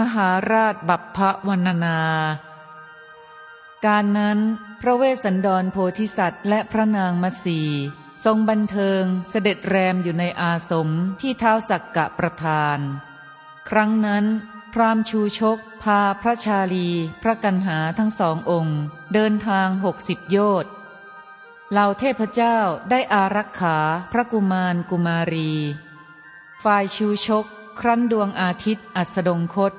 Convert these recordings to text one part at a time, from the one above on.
มหาราชบัพพวันนา การนั้นพระเวสสันดรโพธิสัตว์และพระนางมัตสีทรงบันเทิงเสด็จแรมอยู่ในอาสมที่เท้าสักกะประธาน ครั้งนั้น พรามชูชก พาพระชาลี พระกันหาทั้งสององค์ เดินทางหกสิบโยชน์เหล่าเทพเจ้าได้อารักขาพระกุมารกุมารี ฝ่ายชูชก ครั้นดวงอาทิตย์อัสดงคต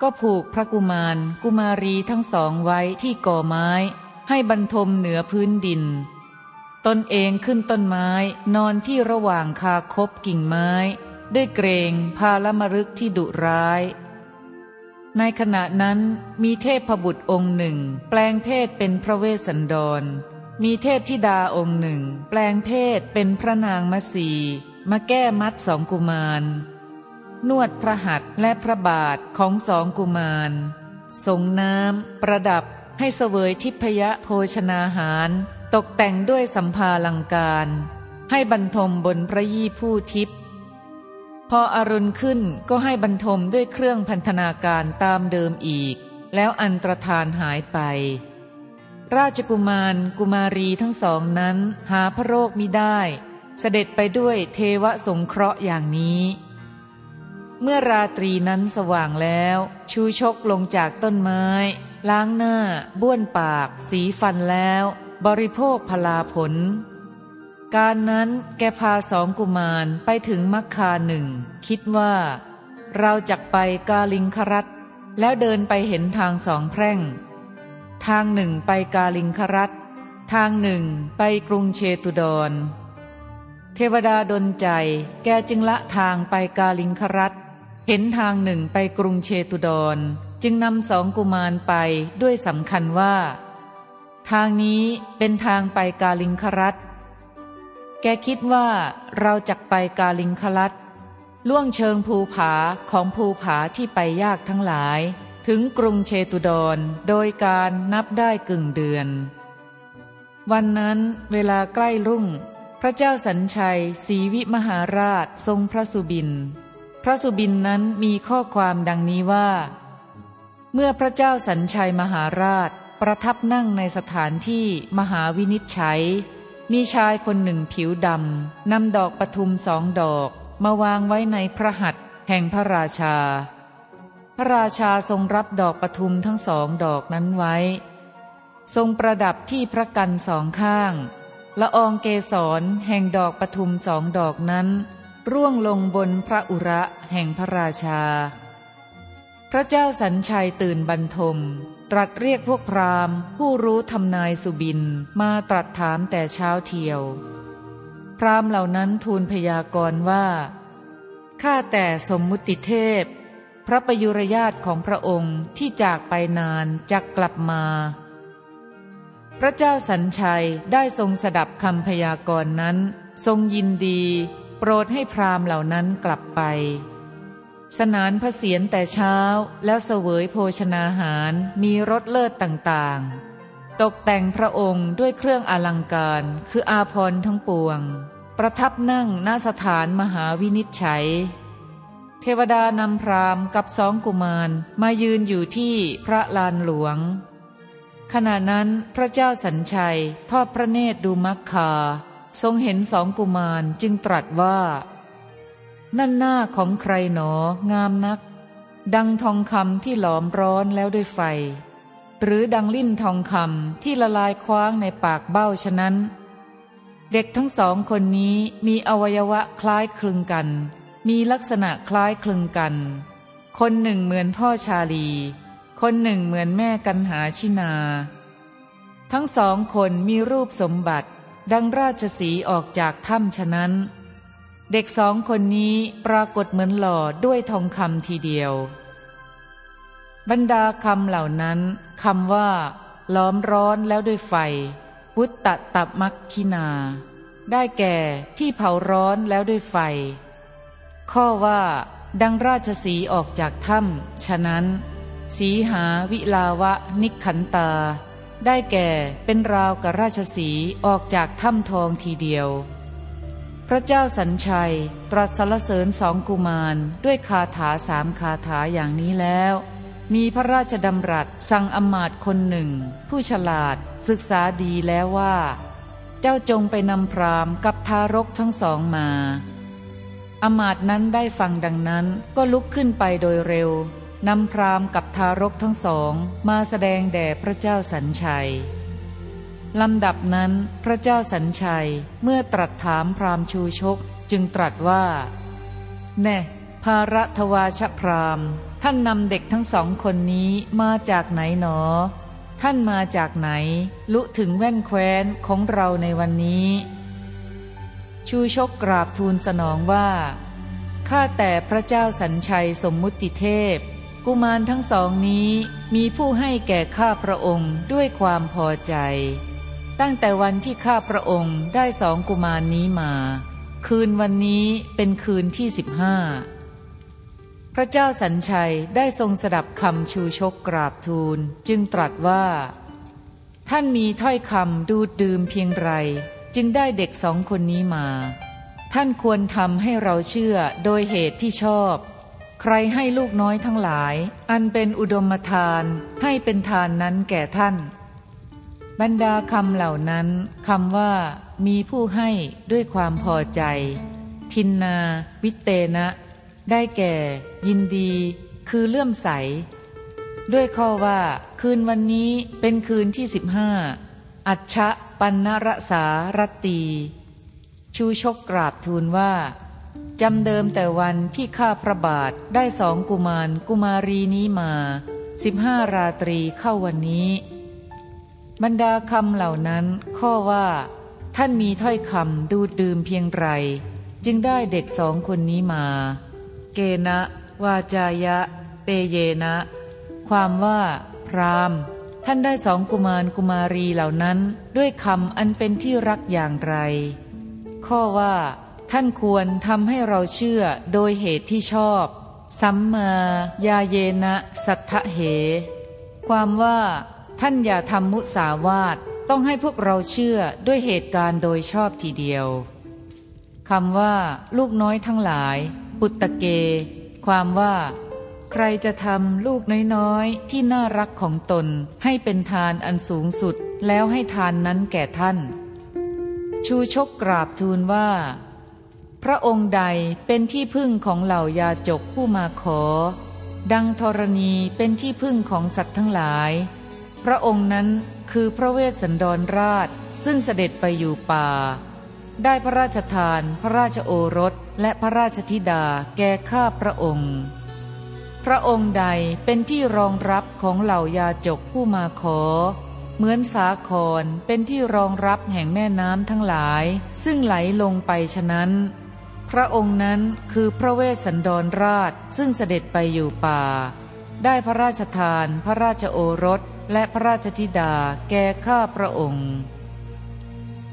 ก็ผูกพระกุมาร กุมารีทั้งสองไว้ที่ก่อไม้ ให้บรรทมเหนือพื้นดิน ตนเองขึ้นต้นไม้นอนที่ระหว่างคาคบกิ่งไม้ ด้วยเกรงพาละมรึกที่ดุร้าย ในขณะนั้นมีเทพบุตรองค์หนึ่ง แปลงเพศเป็นพระเวสสันดร มีเทพธิดาองค์หนึ่ง แปลงเพศเป็นพระนางมัสีมาแก้มัดสองกุมาร นวดพระหัตถ์และพระบาทของสองกุมารส่งน้ำประดับให้เสวยทิพยโภชนาหาร ตกแต่งด้วยสัมภาลังการ ให้บรรทมบนพระยี่ผู้ทิพย์พออรุณขึ้นก็ให้บรรทมด้วยเครื่องพันธนาการตามเดิมอีก แล้วอันตรธานหายไป ราชกุมารกุมารีทั้งสองนั้นหาพระโรคมิได้ เสด็จไปด้วยเทวสงเคราะห์อย่างนี้ เมื่อราตรีนั้นสว่างแล้ว ชูชกลงจากต้นไม้ ล้างหน้า บ้วนปาก สีฟันแล้ว บริโภคพลาผล การนั้นแกพาสองกุมารไปถึงมักคาหนึ่ง คิดว่า เราจักไปกาลิงครัตแล้วเดินไปเห็นทางสองแพร่ง ทางหนึ่งไปกาลิงครัตทางหนึ่งไปกรุงเชตุดร เทวดาดนใจ แกจึงละทางไปกาลิงครัต เห็นทางหนึ่งไปกรุงเชตุดร จึงนำสองกุมารไปด้วยสำคัญว่า ทางนี้เป็นทางไปกาลิงครัตแกคิดว่าเราจะไปกาลิงครัตล่วงเชิงภูผาของภูผาที่ไปยากทั้งหลาย ถึงกรุงเชตุดรโดยการนับได้กึ่งเดือน วันนั้นเวลาใกล้รุ่ง พระเจ้าสัญชัยศรีวิมหาราชทรงพระสุบิน ระสุบินนั้นมีข้อความดังนี้ว่า เมื่อพระเจ้าสัญชัยมหาราชประทับนั่งในสถานที่มหาวินิจฉัย มีชายคนหนึ่งผิวดำนำดอกปทุมสองดอก มาวางไว้ในพระหัตถ์แห่งพระราชา พระราชาทรงรับดอกปทุมทั้งสองดอกนั้นไว้ ทรงประดับที่พระกันสองข้าง ละอองเกสรแห่งดอกปทุมสองดอกนั้น ร่วงลงบนพระอุระแห่งพระราชา พระเจ้าสัญชัยตื่นบรรทม ตรัสเรียกพวกพราหมณ์ ผู้รู้ทำนายสุบินมาตรัสถามแต่เช้าเที่ยว พราหมณ์เหล่านั้นทูลพยากรณ์ว่า ข้าแต่สมมุติเทพ พระประยุรญาตของพระองค์ที่จากไปนานจะกกลับมา พระเจ้าสัญชัยได้ทรงสดับคำพยากรณ์นั้น ทรงยินดี โปรดให้พราหมณ์เหล่านั้นกลับไป สนานพระเศียรแต่เช้าแล้วเสวยโภชนาหารมีรสเลิศต่างๆ ตกแต่งพระองค์ด้วยเครื่องอลังการคืออาพรทั้งปวง ประทับนั่งณสถานมหาวินิจฉัย เทวดานำพราหม์กับสองกุมารมายืนอยู่ที่พระลานหลวงขณะนั้นพระเจ้าสัญชัยทอดพระเนตรดูมักคา ทรงเห็นสองกุมารจึงตรัสว่า นั่นหน้าของใครหนองามนัก ดังทองคำที่หลอมร้อนแล้วด้วยไฟ หรือดังลิ่มทองคำที่ละลายคว้างในปากเบ้าฉะนั้น เด็กทั้งสองคนนี้มีอวัยวะคล้ายคลึงกัน มีลักษณะคล้ายคลึงกัน คนหนึ่งเหมือนพ่อชาลี คนหนึ่งเหมือนแม่กันหาชินา ทั้งสองคนมีรูปสมบัติ ดังราชสีออกจากถ้ำฉะนั้น เด็กสองคนนี้ปรากฏเหมือนหล่อด้วยทองคำทีเดียว บรรดาคำเหล่านั้นคำว่า ล้อมร้อนแล้วด้วยไฟพุตตะตับมักคินา ได้แก่ที่เผาร้อนแล้วด้วยไฟ ข้อว่าดังราชสีออกจากถ้ำฉะนั้น สีหาวิลาวะนิขันตา ได้แก่เป็นราวกับราชสีออกจากถ้ำทองทีเดียว พระเจ้าสัญชัยตรัสสรรเสริญสองกุมารด้วยคาถาสามคาถาอย่างนี้แล้ว มีพระราชดำรัสสั่งอมาตคนหนึ่ง ผู้ฉลาดศึกษาดีแล้วว่า เจ้าจงไปนำพรามกับทารกทั้งสองมา อมาตนั้นได้ฟังดังนั้นก็ลุกขึ้นไปโดยเร็ว นำพรามกับทารกทั้งสองมาแสดงแด่พระเจ้าสัญชัยลำดับนั้นพระเจ้าสัญชัยเมื่อตรัสถามพรามชูชกจึงตรัสว่า แน่ภารัทวาชพรามท่านนำเด็กทั้งสองคนนี้มาจากไหนหนอ ท่านมาจากไหน ลุถึงแว่นแคว้นของเราในวันนี้ ชูชกกราบทูลสนองว่าข้าแต่พระเจ้าสัญชัยสมมุติเทพ กุมารทั้งสองนี้มีผู้ให้แก่ข้าพระองค์ด้วยความพอใจ ตั้งแต่วันที่ข้าพระองค์ได้สองกุมารนนี้มา คืนวันนี้เป็นคืนที่สิบห้าพระเจ้าสัญชัยได้ทรงสดับคำชูชกกราบทูลจึงตรัสว่า ท่านมีถ้อยคำดูดดื่มเพียงไร จึงได้เด็กสองคนนี้มา ท่านควรทำให้เราเชื่อโดยเหตุที่ชอบ ใครให้ลูกน้อยทั้งหลาย อันเป็นอุดมทานให้เป็นทานนั้นแก่ท่าน บรรดาคำเหล่านั้นคำว่า มีผู้ให้ด้วยความพอใจ ทินนาวิเตนะ ได้แก่ ยินดี คือเลื่อมใส ด้วยข้อว่า คืนวันนี้เป็นคืนที่สิบห้าอัชชะปันนรสารตี ชูชกกราบทูลว่า จำเดิมแต่วันที่ข้าพระบาทได้สองกุมารกุมารีนี้มาสิบห้าราตรีเข้าวันนี้ บรรดาคำเหล่านั้น ข้อว่า ท่านมีถ้อยคำดูดื่มเพียงไร จึงได้เด็กสองคนนี้มา เกณะวาจายะ เปเยนะ ความว่า พรามท่านได้สองกุมารกุมารีเหล่านั้น ด้วยคำอันเป็นที่รักอย่างไร ข้อว่า ท่านควรทำให้เราเชื่อโดยเหตุที่ชอบ สัมมายาเยนะสัทธเห ความว่าท่านอย่าทำมุสาวาทต้องให้พวกเราเชื่อด้วยเหตุการณ์โดยชอบทีเดียวคำว่า ลูกน้อยทั้งหลาย ปุตตะเก ความว่า ใครจะทำลูกน้อยๆ ที่น่ารักของตนให้เป็นทานอันสูงสุดแล้วให้ทานนั้นแก่ท่าน ชูชกกราบทูลว่า พระองค์ใดเป็นที่พึ่งของเหล่ายาจกผู้มาขอ ดังธรณีเป็นที่พึ่งของสัตว์ทั้งหลาย พระองค์นั้นคือพระเวสสันดรราชซึ่งเสด็จไปอยู่ป่า ได้พระราชทาน พระราชโอรสและพระราชธิดาแก่ข้าพระองค์ พระองค์ใดเป็นที่รองรับของเหล่ายาจกผู้มาขอ เหมือนสาครเป็นที่รองรับแห่งแม่น้ำทั้งหลาย ซึ่งไหลลงไปฉะนั้น พระองค์นั้นคือพระเวสสันดรราชซึ่งเสด็จไปอยู่ป่า ได้พระราชทานพระราชโอรสและพระราชธิดาแก่ข้าพระองค์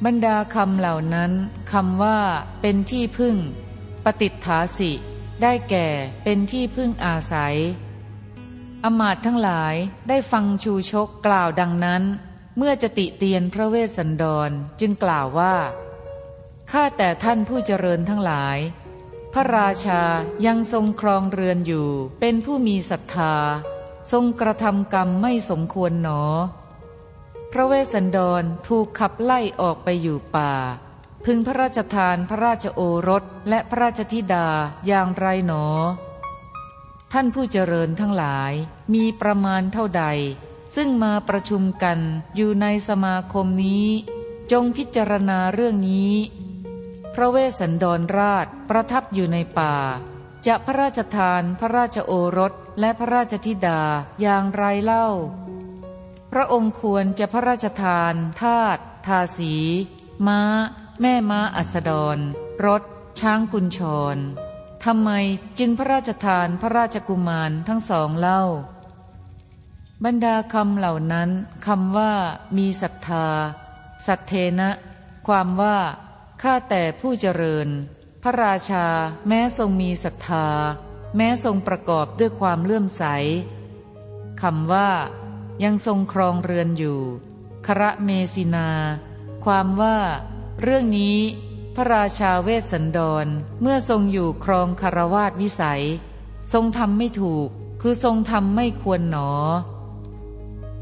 บรรดาคำเหล่านั้นคำว่าเป็นที่พึ่ง ปฏิฐาสิ ได้แก่เป็นที่พึ่งอาศัย อมาตทั้งหลายได้ฟังชูชกกล่าวดังนั้น เมื่อจะติเตียนพระเวสสันดรจึงกล่าวว่า ข้าแต่ท่านผู้เจริญทั้งหลาย พระราชายังทรงครองเรือนอยู่ เป็นผู้มีศรัทธา ทรงกระทำกรรมไม่สมควรหนอ พระเวสสันดรถูกขับไล่ออกไปอยู่ป่า พึงพระราชทานพระราชโอรสและพระราชธิดาอย่างไรหนอ ท่านผู้เจริญทั้งหลายมีประมาณเท่าใด ซึ่งมาประชุมกันอยู่ในสมาคมนี้ จงพิจารณาเรื่องนี้ พระเวสสันดรราชประทับอยู่ในป่า จะพระราชทานพระราชโอรสและพระราชธิดาอย่างไรเล่า พระองค์ควรจะพระราชทานทาตทาสี ม้า แม่ม้าอัสดร รถ ช้างกุญชรทำไมจึงพระราชทานพระราชกุมารทั้งสองเล่า บรรดาคำเหล่านั้นคำว่ามีศรัทธา สัตเทนะ ความว่า ข้าแต่ผู้เจริญ พระราชาแม้ทรงมีศรัทธา แม้ทรงประกอบด้วยความเลื่อมใสคำว่า ยังทรงครองเรือนอยู่ คระเมสินา ความว่า เรื่องนี้พระราชาเวสสันดรเมื่อทรงอยู่ครองคารวาสวิสัย ทรงทำไม่ถูก คือทรงทำไม่ควรหนอ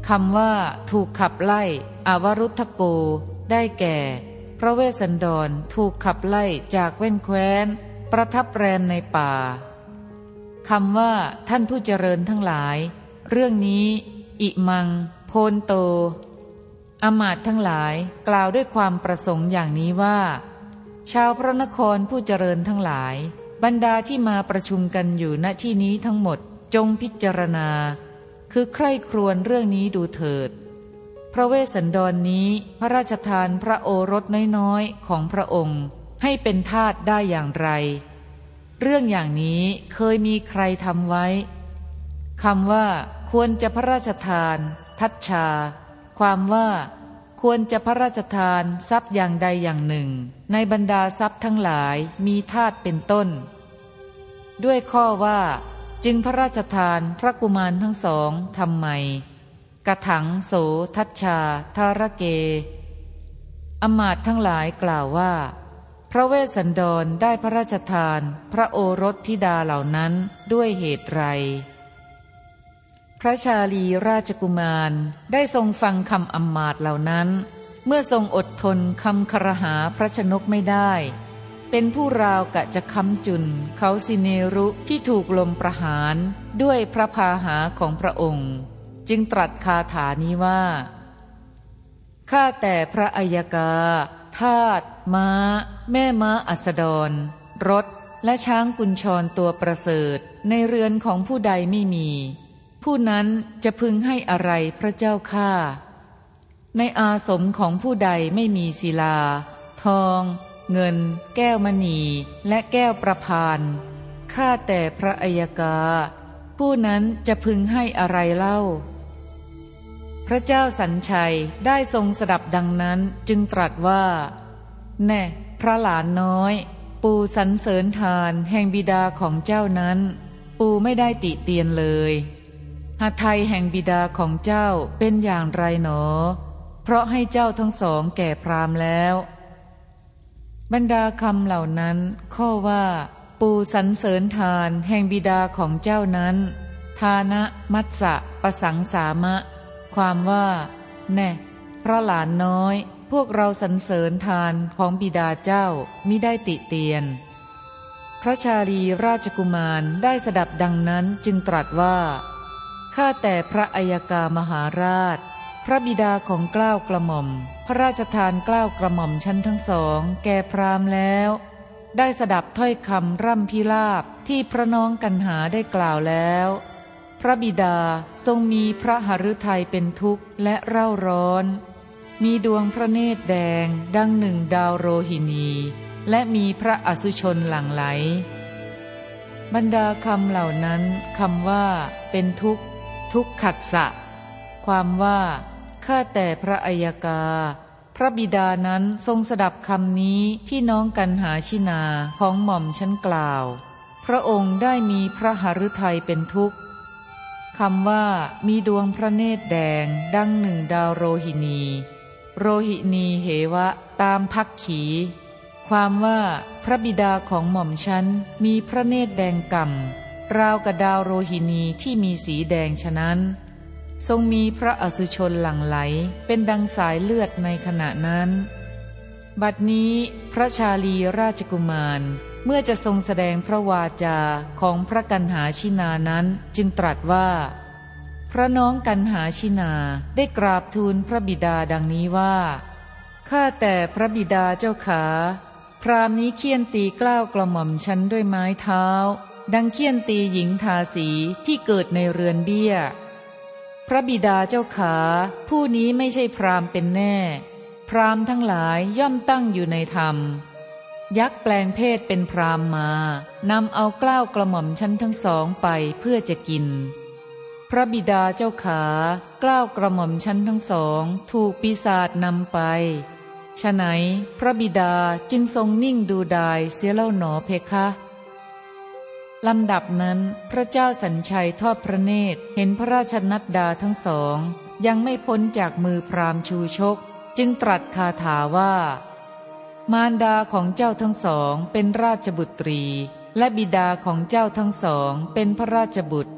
คำว่า ถูกขับไล่อวรุทโก ได้แก่ พระเวสสันดรถูกขับไล่จากเว้นแคว้น ประทับแรมในป่าคำว่าท่านผู้เจริญทั้งหลาย เรื่องนี้ อิมัง โพนโต อมาตทั้งหลายกล่าวด้วยความประสงค์อย่างนี้ว่า ชาวพระนครผู้เจริญทั้งหลาย บรรดาที่มาประชุมกันอยู่ณที่นี้ทั้งหมดจงพิจารณา คือใคร่ครวญเรื่องนี้ดูเถิด พระเวสสันดรนนี้พระราชทานพระโอรสน้อยๆของพระองค์ให้เป็นทาสได้อย่างไร เรื่องอย่างนี้เคยมีใครทำไว้คำว่า ควรจะพระราชทาน ทัชชา ความว่า ควรจะพระราชทานทรัพย์อย่างใดอย่างหนึ่ง ในบรรดาทรัพย์ทั้งหลายมีทาตเป็นต้น ด้วยข้อว่า จึงพระราชทานพระกุมารทั้งสองทำไม กระถังโสทัชชาทารเก อมาตทั้งหลายกล่าวว่า พระเวสสันดรได้พระราชทาน พระโอรสธิดาเหล่านั้นด้วยเหตุไร พระชาลีราชกุมารได้ทรงฟังคำอมาตเหล่านั้น เมื่อทรงอดทนคำครหาพระชนกไม่ได้ เป็นผู้ราวกะจะคำจุนเขาสิเนรุที่ถูกลมประหารด้วยพระพาหาของพระองค์ จึงตรัสคาถานี้ว่า ข้าแต่พระอัยกา ทาตม้า แม่ม้าอัสดร รถ และช้างกุญชรตัวประเสริฐ ในเรือนของผู้ใดไม่มี ผู้นั้นจะพึงให้อะไรพระเจ้าข้าในอาสมของผู้ใดไม่มีศิลา ทอง เงิน แก้วมณี และแก้วประพานข้าแต่พระอัยกา ผู้นั้นจะพึงให้อะไรเล่า พระเจ้าสัญชัยได้ทรงสดับดังนั้นจึงตรัสว่า แน่พระหลานน้อย ปูสรรเสริญทานแห่งบิดาของเจ้านั้น ปูไม่ได้ติเตียนเลยหาไทยแห่งบิดาของเจ้าเป็นอย่างไรหนอ เพราะให้เจ้าทั้งสองแก่พรามแล้ว บรรดาคำเหล่านั้น ข้อว่า ปูสรรเสริญทานแห่งบิดาของเจ้านั้น ทานะมัตสะประสังสามะ ความว่า แน่พระหลานน้อย พวกเราสรรเสริญทานของบิดาเจ้ามิได้ติเตียน พระชาลีราชกุมารได้สดับดังนั้นจึงตรัสว่าข้าแต่พระอัยกามหาราช พระบิดาของกล้าวกระหม่อม พระราชทานกล้าวกระหม่อมชั้นทั้งสอง แก่พรามแล้ว ได้สดับถ้อยคำร่ำพิลาบที่พระน้องกันหาได้กล่าวแล้ว ระบิดาทรงมีพระหฤทัยเป็นทุกข์และเร่าร้อน มีดวงพระเนตรแดงดังหนึ่งดาวโรหินี และมีพระอสุชนหลั่งไหล บรรดาคำเหล่านั้นคำว่า เป็นทุกข์ ทุกขัดสะ ความว่า ข้าแต่พระอัยกา พระบิดานั้นทรงสดับคำนี้ที่น้องกันหาชินาของหม่อมชั้นกล่าว พระองค์ได้มีพระหฤทัยเป็นทุกข์ คำว่ามีดวงพระเนตรแดง ดังหนึ่งดาวโรหินี โรหินีเหวะ ตามพักขี ความว่าพระบิดาของหม่อมฉันมีพระเนตรแดงกำ่ำราวกับดาวโรหินีที่มีสีแดงฉะนั้น ทรงมีพระอสุชนหลั่งไหลเป็นดังสายเลือดในขณะนั้น บัดนี้พระชาลีราชกุมาร เมื่อจะทรงแสดงพระวาจาของพระกันหาชินานั้นจึงตรัสว่า พระน้องกันหาชินาได้กราบทูลพระบิดาดังนี้ว่าข้าแต่พระบิดาเจ้าขา พรามนี้เคี่ยนตีกล้าวกระหม่อมฉันด้วยไม้เท้า ดังเคี่ยนตีหญิงทาสีที่เกิดในเรือนเบี้ย พระบิดาเจ้าขา ผู้นี้ไม่ใช่พรามเป็นแน่ พรามทั้งหลายย่อมตั้งอยู่ในธรรม ยักษ์แปลงเพศเป็นพรามมานำเอากล้าวกระหม่อมชั้นทั้งสองไปเพื่อจะกิน พระบิดาเจ้าขากล้าวกระหม่อมชั้นทั้งสอง ถูกปีศาจนำไปฉะไหนพระบิดาจึงทรงนิ่งดูดายเสียเล่าหนอเพคะลำดับนั้นพระเจ้าสัญชัยทอดพระเนตรเห็นพระราชนัดดาทั้งสอง ยังไม่พ้นจากมือพรามชูชก จึงตรัสคาถาว่า มารดาของเจ้าทั้งสองเป็นราชบุตรี และบิดาของเจ้าทั้งสองเป็นพระราชบุตร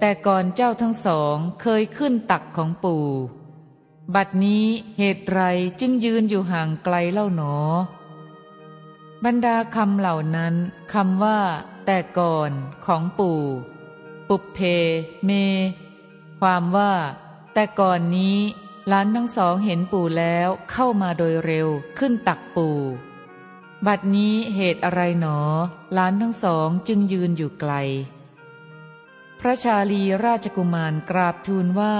แต่ก่อนเจ้าทั้งสองเคยขึ้นตักของปู่ บัดนี้เหตุไรจึงยืนอยู่ห่างไกลเล่าหนอ บรรดาคำเหล่านั้นคำว่า แต่ก่อนของปู่ ปุเพ เม ความว่า แต่ก่อนนี้ หลานทั้งสองเห็นปู่แล้วเข้ามาโดยเร็วขึ้นตักปู่ บัดนี้เหตุอะไรหนอ หลานทั้งสองจึงยืนอยู่ไกล พระชาลีราชกุมารกราบทูลว่า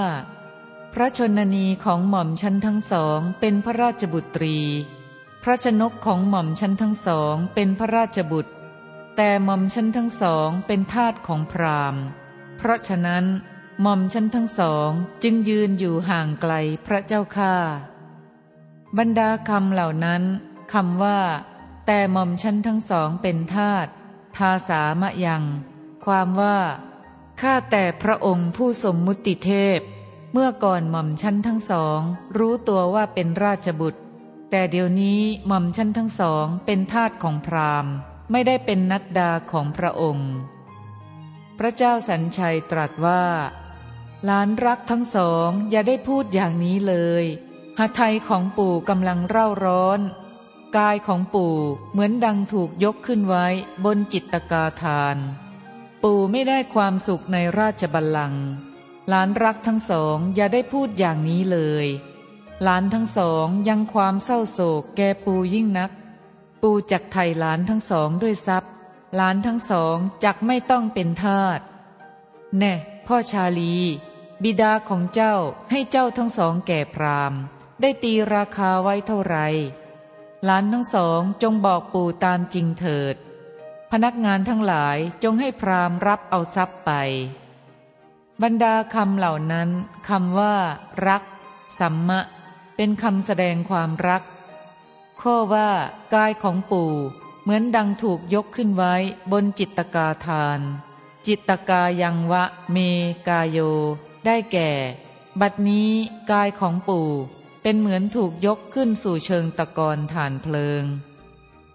พระชนนีของหม่อมชั้นทั้งสองเป็นพระราชบุตรี พระชนกของหม่อมชั้นทั้งสองเป็นพระราชบุตร แต่หม่อมชั้นทั้งสองเป็นทาสของพราหมณ์ เพราะฉะนั้น หม่อมฉันทั้งสองจึงยืนอยู่ห่างไกลพระเจ้าข้าบรรดาคำเหล่านั้นคำว่า แต่หม่อมฉันทั้งสองเป็นทาตทาสามะยัง ความว่าข้าแต่พระองค์ผู้สมมุติเทพ เมื่อก่อนหม่อมฉันทั้งสอง รู้ตัวว่าเป็นราชบุตร แต่เดี๋ยวนี้หม่อมฉันทั้งสองเป็นทาสของพราหมณ์ ไม่ได้เป็นนัดดาของพระองค์ พระเจ้าสัญชัยตรัสว่า หลานรักทั้งสองอย่าได้พูดอย่างนี้เลยหาไทยของปู่กำลังเร่าร้อน กายของปู่เหมือนดังถูกยกขึ้นไว้บนจิตตกาทาน ปู่ไม่ได้ความสุขในราชบัลลังก์หลานรักทั้งสองอย่าได้พูดอย่างนี้เลย หลานทั้งสองยังความเศร้าโศกแก่ปู่ยิ่งนัก ปู่จักไทยหลานทั้งสองด้วยทรัพย์ หลานทั้งสองจักไม่ต้องเป็นทาสแน่พ่อชาลี บิดาของเจ้าให้เจ้าทั้งสองแก่พรามได้ตีราคาไว้เท่าไรหลานทั้งสองจงบอกปู่ตามจริงเถิด พนักงานทั้งหลายจงให้พรามรับเอาทรัพย์ไป บรรดาคำเหล่านั้นคำว่า รัก สัมมะ เป็นคำแสดงความรัก ข้อว่ากายของปู่เหมือนดังถูกยกขึ้นไว้บนจิตตกาทาน จิตตกายังวะเมกายโย ได้แก่ บัดนี้กายของปู่เป็นเหมือนถูกยกขึ้นสู่เชิงตะกอนฐานเพลิง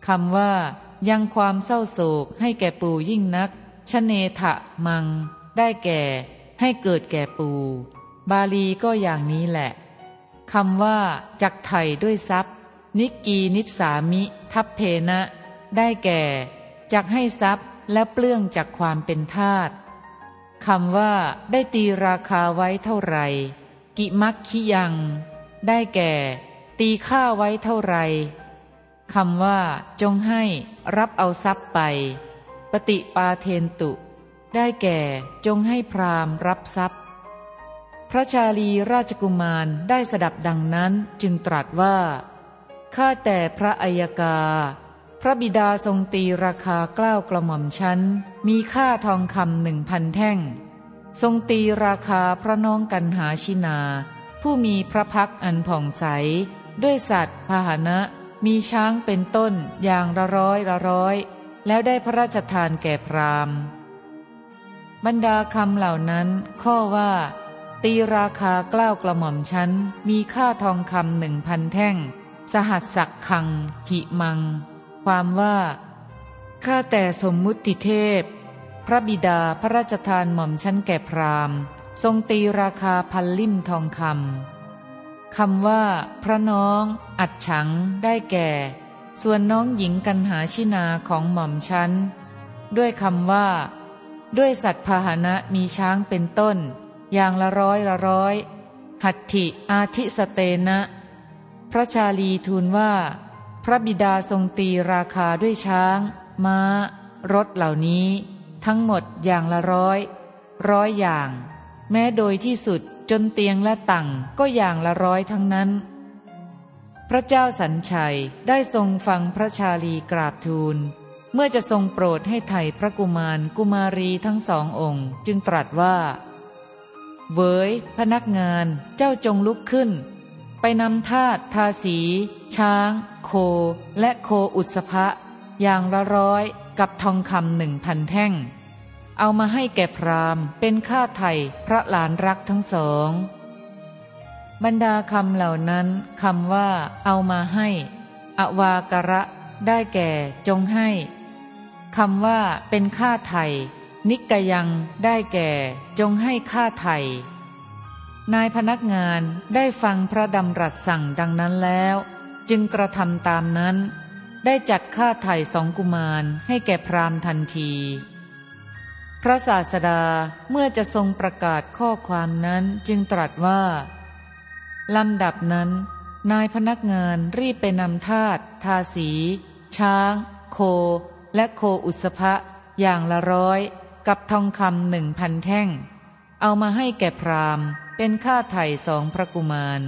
คำว่า ยังความเศร้าโศกให้แก่ปู่ยิ่งนักชเนทะมัง ได้แก่ ให้เกิดแก่ปู่บาลีก็อย่างนี้แหละคำว่า จักไถ่ด้วยทรัพย์ นิกีนิสามิ ทัพเพนะ ได้แก่ จักให้ทรัพย์และเปลื้องจากความเป็นทาต คำว่าได้ตีราคาไว้เท่าไหร่ กิมักคิยัง ได้แก่ ตีค่าไว้เท่าไหร่คำว่า จงให้รับเอาทรัพย์ไป ปฏิปาเทนตุ ได้แก่จงให้พรามรับทรัพย์ พระชาลีราชกุมารได้สดับดังนั้นจึงตรัสว่าข้าแต่พระอัยกา พระบิดาทรงตีราคากล้าวกระหม่อมชั้น มีค่าทองคำหนึ่งพันแท่ง ทรงตีราคาพระน้องกันหาชินา ผู้มีพระพักอันผ่องใส ด้วยสัตว์พาหนะ มีช้างเป็นต้นอย่างละร้อยละร้อย แล้วได้พระราชทานแก่พราหมณ์ บรรดาคำเหล่านั้น ข้อว่า ตีราคาเกล้ากระหม่อมชั้น มีค่าทองคำหนึ่งพันแท่ง สหัสสักคังหิมัง ความว่า ข้าแต่สมมุติเทพ พระบิดาพระราชทานหม่อมชั้นแก่พราหมณ์ ทรงตีราคาพันลิ่มทองคำคำว่า พระน้อง อัดฉัง ได้แก่ ส่วนน้องหญิงกันหาชินาของหม่อมชั้น ด้วยคำว่า ด้วยสัตว์พาหนะมีช้างเป็นต้น อย่างละร้อยละร้อย หัตถิอาทิสเตนะ พระชาลีทูลว่า พระบิดาทรงตีราคาด้วยช้าง ม้า รถเหล่านี้ ทั้งหมดอย่างละร้อย ร้อยอย่าง แม้โดยที่สุดจนเตียงและตั่งก็อย่างละร้อยทั้งนั้น พระเจ้าสัญชัยได้ทรงฟังพระชาลีกราบทูล เมื่อจะทรงโปรดให้ไถ่พระกุมารกุมารีทั้งสององค์ จึงตรัสว่า เวยพนักงานเจ้าจงลุกขึ้น ไปนำทาตทาสี ช้าง โค และโคอุสภะ อย่างละร้อยกับทองคำหนึ่งพันแท่ง เอามาให้แก่พรามเป็นค่าไถ่พระหลานรักทั้งสอง บรรดาคำเหล่านั้นคำว่า เอามาให้ อวากระได้แก่จงให้คำว่า เป็นค่าไถ่นิกยังได้แก่จงให้ค่าไถ่นายพนักงานได้ฟังพระดำรัสสั่งดังนั้นแล้ว จึงกระทำตามนั้น ได้จัดค่าไถ่สองกุมารให้แก่พรามทันที พระศาสดาเมื่อจะทรงประกาศข้อความนั้นจึงตรัสว่าลำดับนั้น นายพนักงานรีบไปนำทาตทาสี ช้าง โค และโคอุสภะอย่างละร้อย กับทองคำหนึ่งพันแท่ง เอามาให้แก่พรามเป็นค่าไถ่สองพระกุมาร